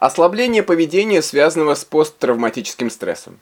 Ослабление поведения, связанного с посттравматическим стрессом.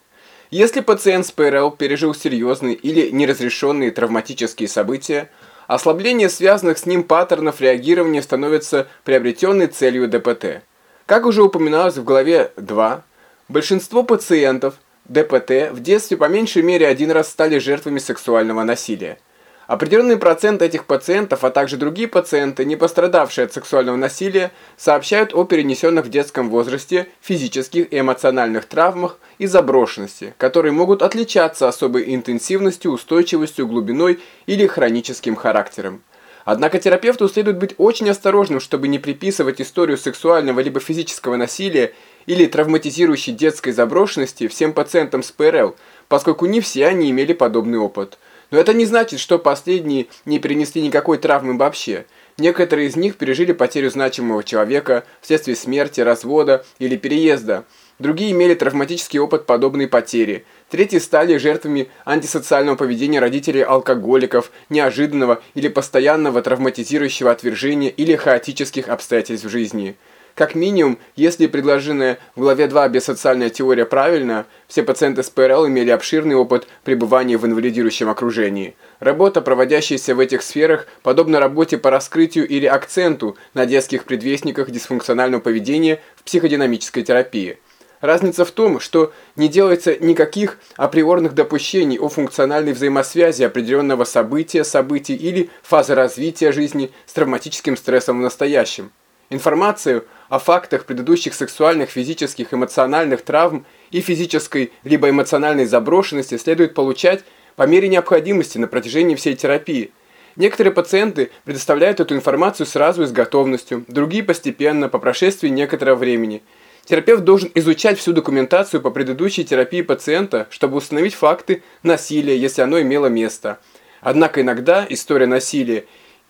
Если пациент с ПРЛ пережил серьезные или неразрешенные травматические события, ослабление связанных с ним паттернов реагирования становится приобретенной целью ДПТ. Как уже упоминалось в главе 2, большинство пациентов ДПТ в детстве по меньшей мере один раз стали жертвами сексуального насилия. Определенный процент этих пациентов, а также другие пациенты, не пострадавшие от сексуального насилия, сообщают о перенесенных в детском возрасте физических и эмоциональных травмах и заброшенности, которые могут отличаться особой интенсивностью, устойчивостью, глубиной или хроническим характером. Однако терапевту следует быть очень осторожным, чтобы не приписывать историю сексуального либо физического насилия или травматизирующей детской заброшенности всем пациентам с ПРЛ, поскольку не все они имели подобный опыт. Но это не значит, что последние не перенесли никакой травмы вообще. Некоторые из них пережили потерю значимого человека вследствие смерти, развода или переезда. Другие имели травматический опыт подобной потери. Третьи стали жертвами антисоциального поведения родителей-алкоголиков, неожиданного или постоянного травматизирующего отвержения или хаотических обстоятельств в жизни. Как минимум, если предложенная в главе 2 бисоциальная теория правильна, все пациенты с ПРЛ имели обширный опыт пребывания в инвалидирующем окружении. Работа, проводящаяся в этих сферах, подобна работе по раскрытию или акценту на детских предвестниках дисфункционального поведения в психодинамической терапии. Разница в том, что не делается никаких априорных допущений о функциональной взаимосвязи определенного события, событий или фазы развития жизни с травматическим стрессом в настоящем. Информацию о фактах предыдущих сексуальных, физических, эмоциональных травм и физической либо эмоциональной заброшенности следует получать по мере необходимости на протяжении всей терапии. Некоторые пациенты предоставляют эту информацию сразу и с готовностью, другие постепенно, по прошествии некоторого времени. Терапевт должен изучать всю документацию по предыдущей терапии пациента, чтобы установить факты насилия, если оно имело место. Однако иногда история насилия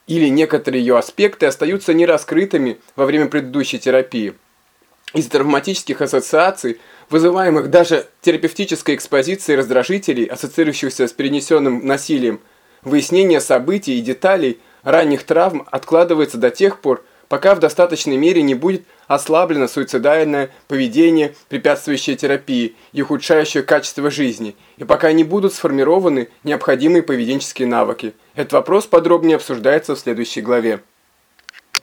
или некоторые ее аспекты остаются нераскрытыми во время предыдущей терапии. Из травматических ассоциаций, вызываемых даже терапевтической экспозицией раздражителей, ассоциирующихся с перенесенным насилием, выяснение событий и деталей ранних травм откладывается до тех пор, пока в достаточной мере не будет ослаблено суицидальное поведение, препятствующее терапии и ухудшающее качество жизни, и пока не будут сформированы необходимые поведенческие навыки. Этот вопрос подробнее обсуждается в следующей главе.